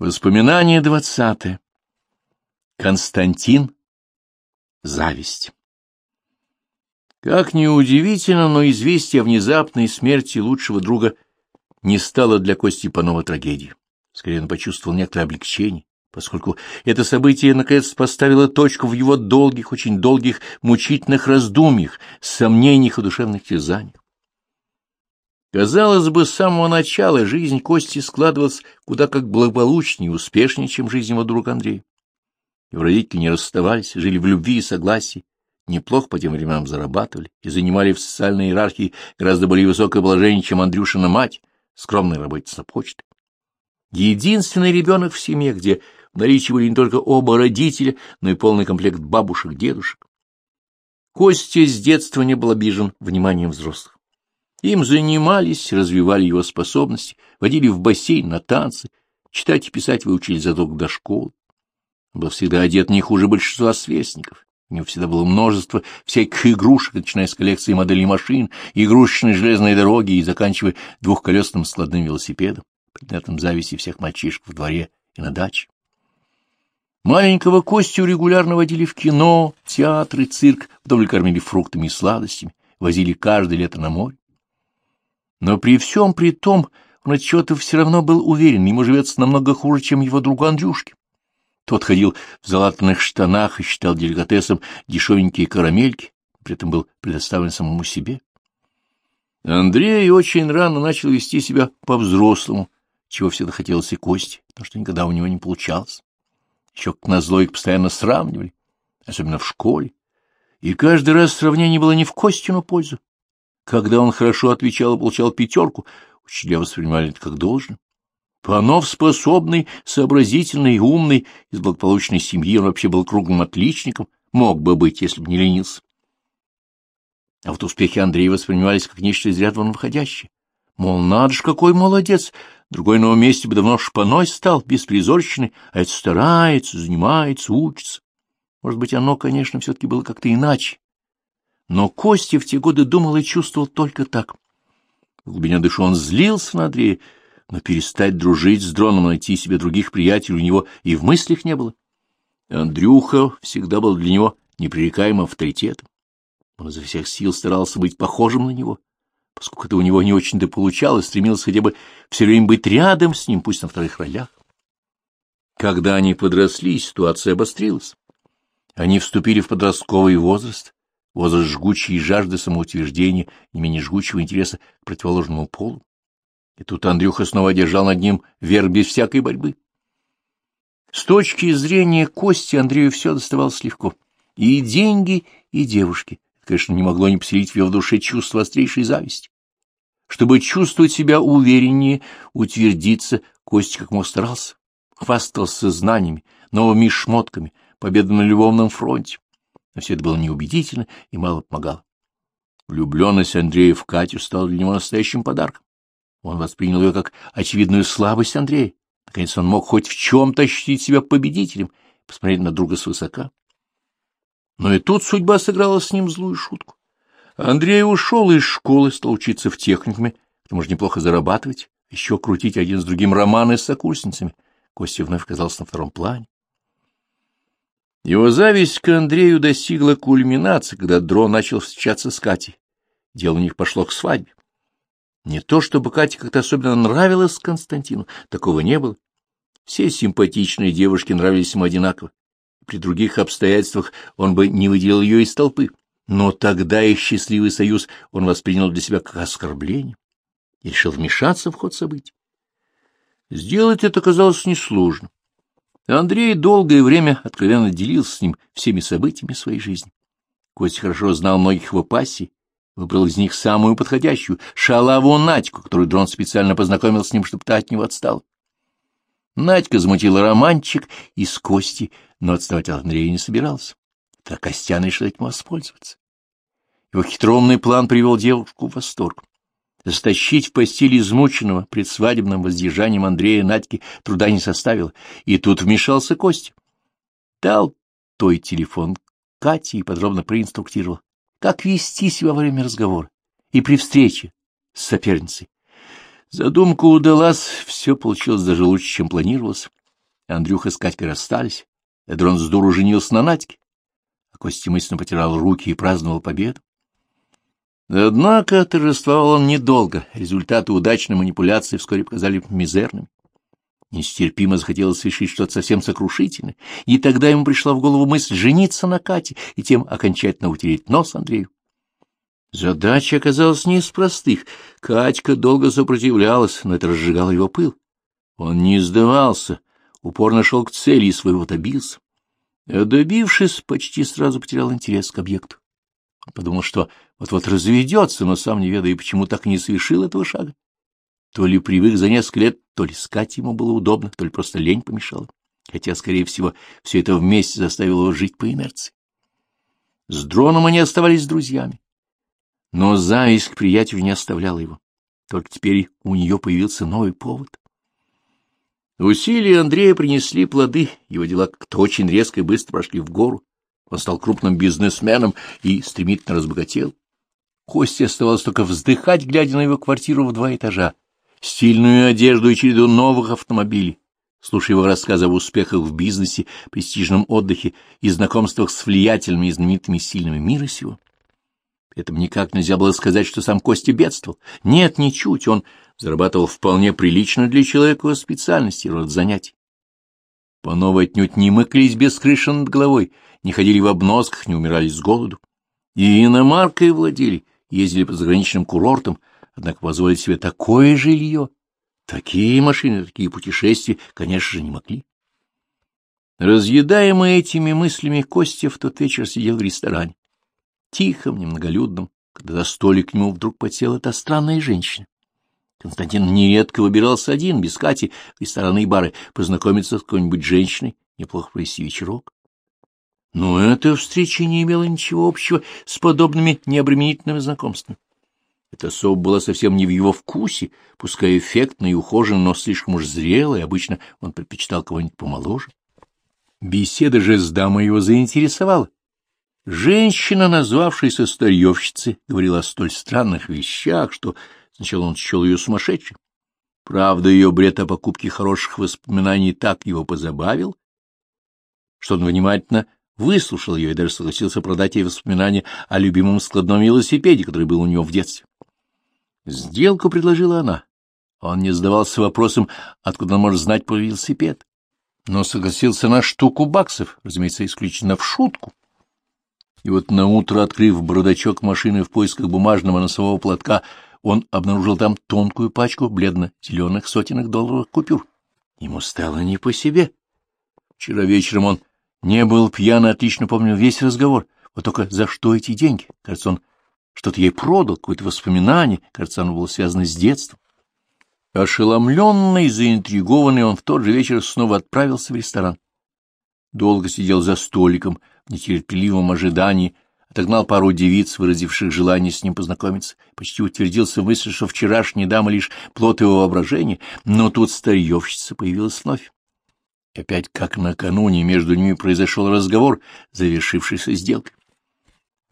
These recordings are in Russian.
Воспоминание двадцатое. Константин. Зависть. Как ни удивительно, но известие о внезапной смерти лучшего друга не стало для Кости Панова трагедией. Скорее, он почувствовал некоторое облегчение, поскольку это событие, наконец, поставило точку в его долгих, очень долгих, мучительных раздумьях, сомнениях и душевных терзаниях. Казалось бы, с самого начала жизнь Кости складывалась куда как благополучнее и успешнее, чем жизнь его друга Андрея. Его родители не расставались, жили в любви и согласии, неплохо по тем временам зарабатывали и занимали в социальной иерархии гораздо более высокое положение, чем Андрюшина мать, скромная работница почты. Единственный ребенок в семье, где в наличии были не только оба родителя, но и полный комплект бабушек, дедушек. Костя с детства не был обижен вниманием взрослых. Им занимались, развивали его способности, водили в бассейн на танцы, читать и писать выучили задолго до школы. Он был всегда одет не хуже большинства сверстников. У него всегда было множество всяких игрушек, начиная с коллекции моделей машин, игрушечной железной дороги и заканчивая двухколесным складным велосипедом, предметом зависти всех мальчишек в дворе и на даче. Маленького Костю регулярно водили в кино, театр и цирк, вдоволь кормили фруктами и сладостями, возили каждое лето на море. Но при всем при том он от все равно был уверен, ему живется намного хуже, чем его другу Андрюшке. Тот ходил в залатанных штанах и считал деликатесом дешевенькие карамельки, при этом был предоставлен самому себе. Андрей очень рано начал вести себя по-взрослому, чего всегда хотелось и Кости, потому что никогда у него не получалось. Еще к назло их постоянно сравнивали, особенно в школе, и каждый раз сравнение было не в Костину пользу, когда он хорошо отвечал и получал пятерку, учителя воспринимали это как должное. Панов способный, сообразительный, умный, из благополучной семьи, он вообще был круглым отличником, мог бы быть, если бы не ленился. А вот успехи Андрея воспринимались как нечто из ряда выходящее. Мол, надо ж, какой молодец, другой на его месте бы давно шпаной стал, беспризорченный, а это старается, занимается, учится. Может быть, оно, конечно, все-таки было как-то иначе. Но Костя в те годы думал и чувствовал только так. В глубине души он злился на Андрея, но перестать дружить с дроном, найти себе других приятелей у него и в мыслях не было. Андрюха всегда был для него непререкаемым авторитетом. Он изо всех сил старался быть похожим на него. Поскольку это у него не очень-то получалось, стремился хотя бы все время быть рядом с ним, пусть на вторых ролях. Когда они подросли, ситуация обострилась. Они вступили в подростковый возраст, возраст жгучей жажды самоутверждения, не менее жгучего интереса к противоположному полу. И тут Андрюха снова одержал над ним верх без всякой борьбы. С точки зрения Кости Андрею все доставалось легко. И деньги, и девушки. Конечно, не могло не поселить в его душе чувство острейшей зависти. Чтобы чувствовать себя увереннее, утвердиться, Костя как мог старался. Хвастался знаниями, новыми шмотками, победой на любовном фронте но все это было неубедительно и мало помогало. Влюбленность Андрея в Катю стала для него настоящим подарком. Он воспринял ее как очевидную слабость Андрея. Наконец он мог хоть в чем-то ощутить себя победителем, посмотреть на друга свысока. Но и тут судьба сыграла с ним злую шутку. Андрей ушел из школы, стал учиться в техникуме, потому что неплохо зарабатывать, еще крутить один с другим романы с сокурсницами. Костя вновь оказался на втором плане. Его зависть к Андрею достигла кульминации, когда Дро начал встречаться с Катей. Дело у них пошло к свадьбе. Не то, чтобы Кате как-то особенно нравилась Константину, такого не было. Все симпатичные девушки нравились ему одинаково. При других обстоятельствах он бы не выделил ее из толпы. Но тогда их счастливый союз он воспринял для себя как оскорбление и решил вмешаться в ход событий. Сделать это казалось несложно. Андрей долгое время откровенно делился с ним всеми событиями своей жизни. Костя хорошо знал многих его пассий, выбрал из них самую подходящую, шалаву Надьку, которую Дрон специально познакомил с ним, чтобы та от него отстала. Надька замутила романчик из Кости, но отставать от Андрея не собирался. Так Костян решил этим воспользоваться. Его хитроумный план привел девушку в восторг. Стащить в постель измученного предсвадебным воздержанием Андрея Надьки труда не составило, и тут вмешался Костя. Дал той телефон Кате и подробно проинструктировал, как вести себя во время разговора и при встрече с соперницей. Задумка удалась, все получилось даже лучше, чем планировалось. Андрюха с Катькой расстались. Эдрон с дуру женился на Надьке. А Костя мысленно потирал руки и праздновал победу. Однако торжествовал он недолго. Результаты удачной манипуляции вскоре показали мизерным. Нестерпимо захотелось решить что-то совсем сокрушительное, и тогда ему пришла в голову мысль жениться на Кате и тем окончательно утереть нос Андрею. Задача оказалась не из простых. Катька долго сопротивлялась, но это разжигало его пыл. Он не сдавался, упорно шел к цели и своего добился. А добившись, почти сразу потерял интерес к объекту. Подумал, что вот-вот разведется, но сам не ведая, почему так не совершил этого шага. То ли привык за несколько лет, то ли искать ему было удобно, то ли просто лень помешала. Хотя, скорее всего, все это вместе заставило его жить по инерции. С дроном они оставались друзьями. Но зависть к приятелю не оставляла его. Только теперь у нее появился новый повод. Усилия Андрея принесли плоды, его дела как-то очень резко и быстро прошли в гору. Он стал крупным бизнесменом и стремительно разбогател. Косте оставалось только вздыхать, глядя на его квартиру в два этажа, стильную одежду и череду новых автомобилей, слушая его рассказы об успехах в бизнесе, престижном отдыхе и знакомствах с влиятельными и знаменитыми сильными мира сего. Этому никак нельзя было сказать, что сам Костя бедствовал. Нет, ничуть, он зарабатывал вполне прилично для человека специальности, род занятий. По новой отнюдь не мыклись без крыши над головой, не ходили в обносках, не умирали с голоду. И иномаркой владели, ездили по заграничным курортам, однако позволить себе такое жилье, такие машины, такие путешествия, конечно же, не могли. Разъедаемый этими мыслями, Костя в тот вечер сидел в ресторане, тихом, немноголюдном, когда за столик к нему вдруг подсела та странная женщина. Константин нередко выбирался один, без Кати, в рестораны и бары, познакомиться с какой-нибудь женщиной, неплохо провести вечерок. Но эта встреча не имела ничего общего с подобными необременительными знакомствами. Эта особа была совсем не в его вкусе, пускай эффектная и ухоженная, но слишком уж зрелая, обычно он предпочитал кого-нибудь помоложе. Беседа же с дамой его заинтересовала. Женщина, назвавшаяся старьевщицей, говорила о столь странных вещах, что сначала он счел ее сумасшедшей. Правда, ее бред о покупке хороших воспоминаний так его позабавил, что он внимательно выслушал ее и даже согласился продать ей воспоминания о любимом складном велосипеде, который был у него в детстве. Сделку предложила она. Он не задавался вопросом, откуда он может знать про велосипед, но согласился на штуку баксов, разумеется, исключительно в шутку. И вот наутро, открыв бардачок машины в поисках бумажного носового платка, он обнаружил там тонкую пачку бледно-зеленых сотенных долларовых купюр. Ему стало не по себе. Вчера вечером он не был пьян, отлично помнил весь разговор. Вот только за что эти деньги? Кажется, он что-то ей продал, какое-то воспоминание, кажется, оно было связано с детством. Ошеломленный, заинтригованный, он в тот же вечер снова отправился в ресторан. Долго сидел за столиком в нетерпеливом ожидании, отогнал пару девиц, выразивших желание с ним познакомиться, почти утвердился в мысли, что вчерашняя дама лишь плод его воображения, но тут старьевщица появилась вновь. И опять, как накануне, между ними произошел разговор, завершившийся сделкой.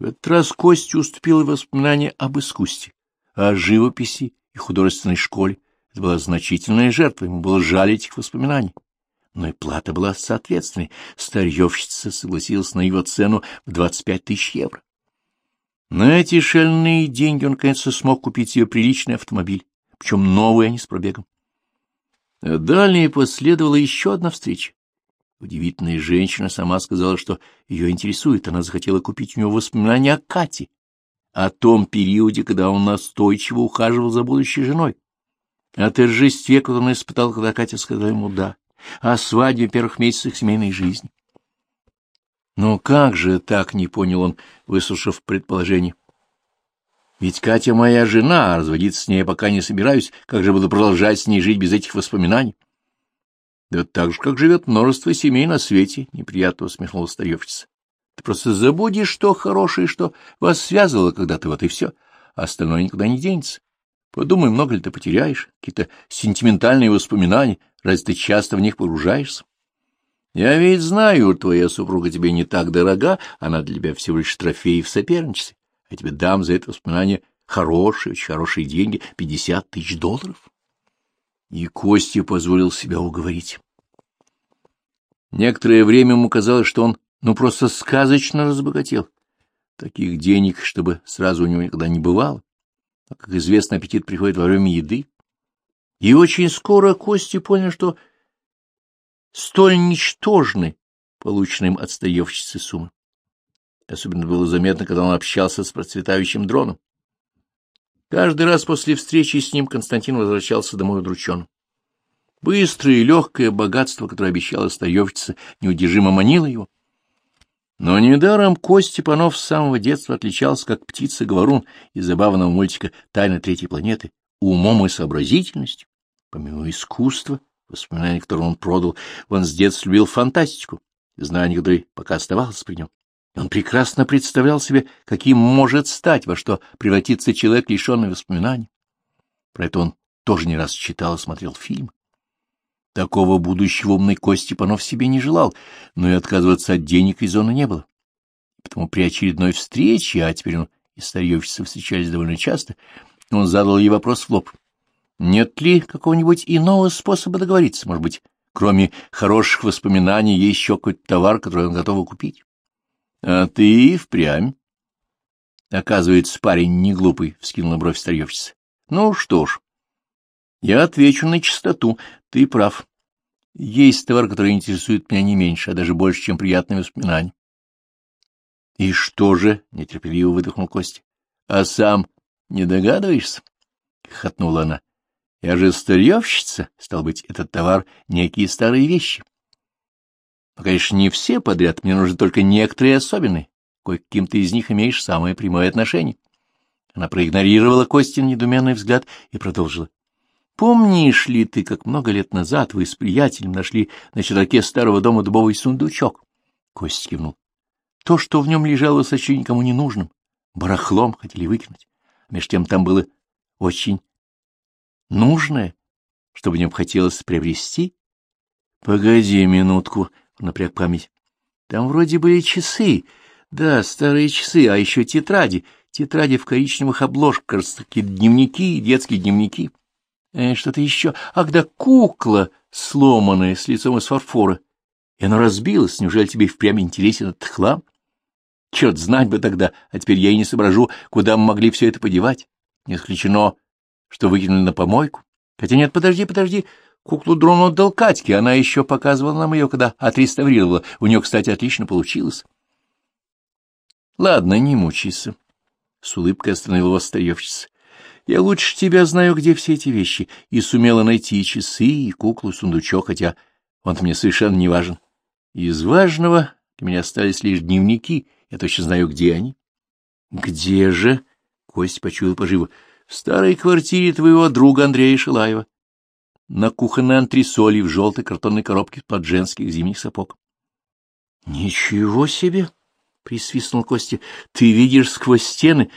В этот раз Костя уступил воспоминания об искусстве, о живописи и художественной школе. Это была значительная жертва, ему было жаль этих воспоминаний. Но и плата была соответственной. Старьевщица согласилась на его цену в 25 тысяч евро. На эти шальные деньги он, конечно, смог купить себе приличный автомобиль, причем новый, а не с пробегом. А далее последовала еще одна встреча. Удивительная женщина сама сказала, что ее интересует. Она захотела купить у него воспоминания о Кате, о том периоде, когда он настойчиво ухаживал за будущей женой, о торжестве, которое он испытал, когда Катя сказала ему «да», о свадьбе первых месяцах семейной жизни. Но как же так, не понял он, выслушав предположение. Ведь Катя моя жена, а разводиться с ней я пока не собираюсь, как же буду продолжать с ней жить без этих воспоминаний? Да так же, как живет множество семей на свете, — неприятно усмехнулась старьевщица. Ты просто забудешь, что хорошее, что вас связывало когда-то, вот и все. А остальное никуда не денется. Подумай, много ли ты потеряешь, какие-то сентиментальные воспоминания, разве ты часто в них погружаешься? Я ведь знаю, твоя супруга тебе не так дорога, она для тебя всего лишь трофей в соперничестве, а тебе дам за это воспоминание хорошие, очень хорошие деньги, пятьдесят тысяч долларов. И Костя позволил себя уговорить. Некоторое время ему казалось, что он ну просто сказочно разбогател. Таких денег, чтобы сразу у него никогда не бывало. А, как известно, аппетит приходит во время еды. И очень скоро Кости понял, что столь ничтожны полученные им от старьевщицы суммы. Особенно было заметно, когда он общался с процветающим дроном. Каждый раз после встречи с ним Константин возвращался домой удрученным. Быстрое и легкое богатство, которое обещала старьевщица, неудержимо манило его. Но недаром Кость Степанов с самого детства отличался как птица-говорун из забавного мультика «Тайна третьей планеты» умом и сообразительностью. Помимо искусства, воспоминаний, которые он продал, он с детства любил фантастику, знания которой пока оставалось при нем. Он прекрасно представлял себе, каким может стать, во что превратится человек, лишенный воспоминаний. Про это он тоже не раз читал и смотрел фильм. Такого будущего умный Кости Панов себе не желал, но и отказываться от денег из зоны не было. Потому при очередной встрече, а теперь он и старьевщицы встречались довольно часто, он задал ей вопрос в лоб. Нет ли какого-нибудь иного способа договориться? Может быть, кроме хороших воспоминаний, есть еще какой-то товар, который он готов купить? — А ты впрямь. Оказывается, парень не глупый, — вскинула бровь старьевщица. — Ну что ж, я отвечу на чистоту. Ты прав. Есть товар, который интересует меня не меньше, а даже больше, чем приятные воспоминания. — И что же? — нетерпеливо выдохнул Костя. — А сам не догадываешься? — хотнула она. — Я же старьевщица, стал быть, этот товар — некие старые вещи. Но, конечно, не все подряд, мне нужны только некоторые особенные. Кое-каким ты из них имеешь самое прямое отношение. Она проигнорировала Костин недуменный взгляд и продолжила. Помнишь ли ты, как много лет назад вы с приятелем нашли на чердаке старого дома дубовый сундучок? Кость кивнул. То, что в нем лежало, сочли никому не нужным. Барахлом хотели выкинуть. Меж тем там было очень нужное, чтобы в нем хотелось приобрести. Погоди минутку, напряг память. Там вроде были часы. Да, старые часы, а еще тетради. Тетради в коричневых обложках, такие дневники, детские дневники. Э, Что-то еще. Ах, да кукла сломанная, с лицом из фарфора. И она разбилась. Неужели тебе впрямь интересен этот хлам? Черт, знать бы тогда, а теперь я и не соображу, куда мы могли все это подевать. Не исключено, что выкинули на помойку. Хотя нет, подожди, подожди, куклу Дрону отдал Катьке, она еще показывала нам ее, когда отреставрировала. У нее, кстати, отлично получилось. Ладно, не мучайся. С улыбкой остановила его старьевщица. Я лучше тебя знаю, где все эти вещи, и сумела найти и часы, и куклу, и сундучок, хотя он мне совершенно не важен. Из важного для меня остались лишь дневники, я точно знаю, где они. — Где же? — Кость почуял поживо. — В старой квартире твоего друга Андрея Шилаева. На кухонной антресоли в желтой картонной коробке под женских зимних сапог. — Ничего себе! — присвистнул Костя. — Ты видишь сквозь стены,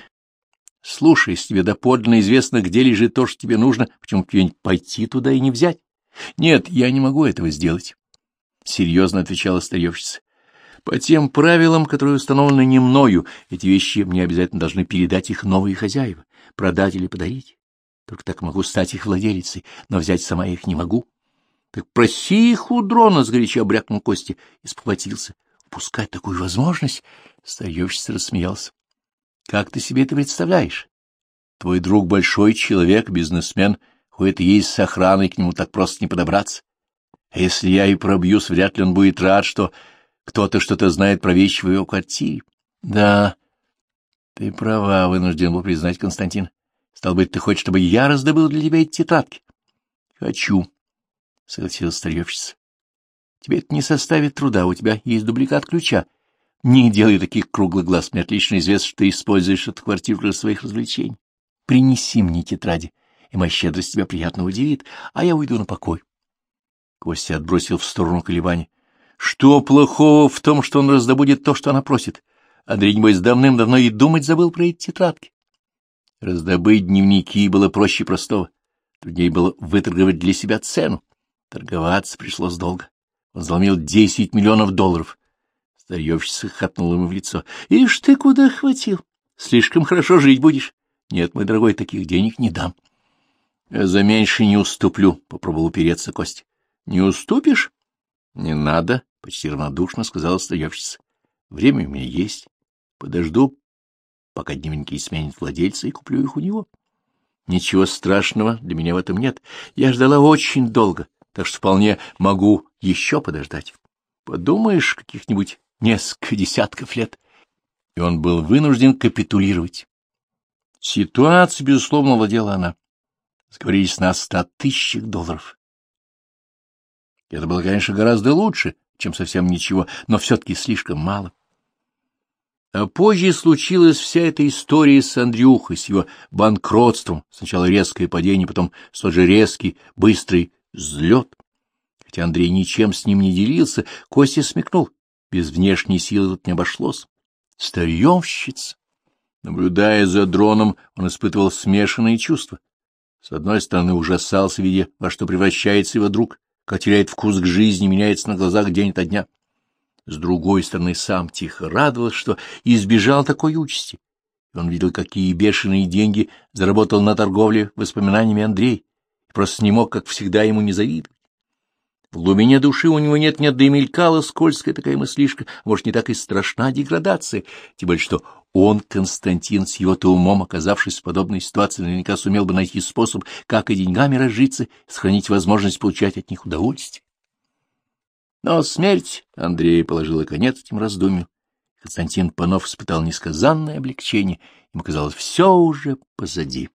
Слушай, если тебе доподлинно известно, где лежит то, что тебе нужно, почему бы пойти туда и не взять? Нет, я не могу этого сделать. Серьезно отвечала старьевщица. По тем правилам, которые установлены не мною, эти вещи мне обязательно должны передать их новые хозяева, продать или подарить. Только так могу стать их владелицей, но взять сама их не могу. Так проси их у дрона, — сгоряча брякнул Кости и спохватился. Упускать такую возможность? Старьевщица рассмеялся. Как ты себе это представляешь? Твой друг большой человек, бизнесмен, ходит есть с охраной, к нему так просто не подобраться. А если я и пробьюсь, вряд ли он будет рад, что кто-то что-то знает про вещи в его квартире. Да, ты права, вынужден был признать Константин. Стал быть, ты хочешь, чтобы я раздобыл для тебя эти тетрадки? Хочу, — согласилась старьевщица. Тебе это не составит труда, у тебя есть дубликат ключа. Не делай таких круглых глаз, мне отлично известно, что ты используешь эту квартиру для своих развлечений. Принеси мне тетради, и моя щедрость тебя приятно удивит, а я уйду на покой. Костя отбросил в сторону колебаний. Что плохого в том, что он раздобудет то, что она просит? Андрей, небось, давным-давно и думать забыл про эти тетрадки. Раздобыть дневники было проще простого. Труднее было выторговать для себя цену. Торговаться пришлось долго. Он заломил десять миллионов долларов. Старьевщица хохотнула ему в лицо. — Ишь ты куда хватил? Слишком хорошо жить будешь. Нет, мой дорогой, таких денег не дам. — За меньше не уступлю, — попробовал упереться Кость. — Не уступишь? — Не надо, почти равнодушно сказала стоявщица. — Время у меня есть. Подожду, пока дневники сменят владельца, и куплю их у него. Ничего страшного для меня в этом нет. Я ждала очень долго, так что вполне могу еще подождать. Подумаешь, каких-нибудь несколько десятков лет. И он был вынужден капитулировать. Ситуация, безусловно, владела она. Сговорились на ста тысячах долларов. Это было, конечно, гораздо лучше, чем совсем ничего, но все-таки слишком мало. А позже случилась вся эта история с Андрюхой, с его банкротством. Сначала резкое падение, потом столь же резкий, быстрый взлет. Хотя Андрей ничем с ним не делился, Костя смекнул. Без внешней силы тут не обошлось. Старьевщица. Наблюдая за дроном, он испытывал смешанные чувства. С одной стороны, ужасался, видя, во что превращается его друг, как теряет вкус к жизни, меняется на глазах день ото дня. С другой стороны, сам тихо радовался, что избежал такой участи. Он видел, какие бешеные деньги заработал на торговле воспоминаниями Андрей, и просто не мог, как всегда, ему не завидовать. В глубине души у него нет-нет, да и мелькала скользкая такая мыслишка, может, не так и страшна деградация, тем более, что он, Константин, с его-то умом, оказавшись в подобной ситуации, наверняка сумел бы найти способ, как и деньгами разжиться, сохранить возможность получать от них удовольствие. Но смерть Андрея положила конец этим раздумьям. Константин Панов испытал несказанное облегчение, ему казалось, все уже позади.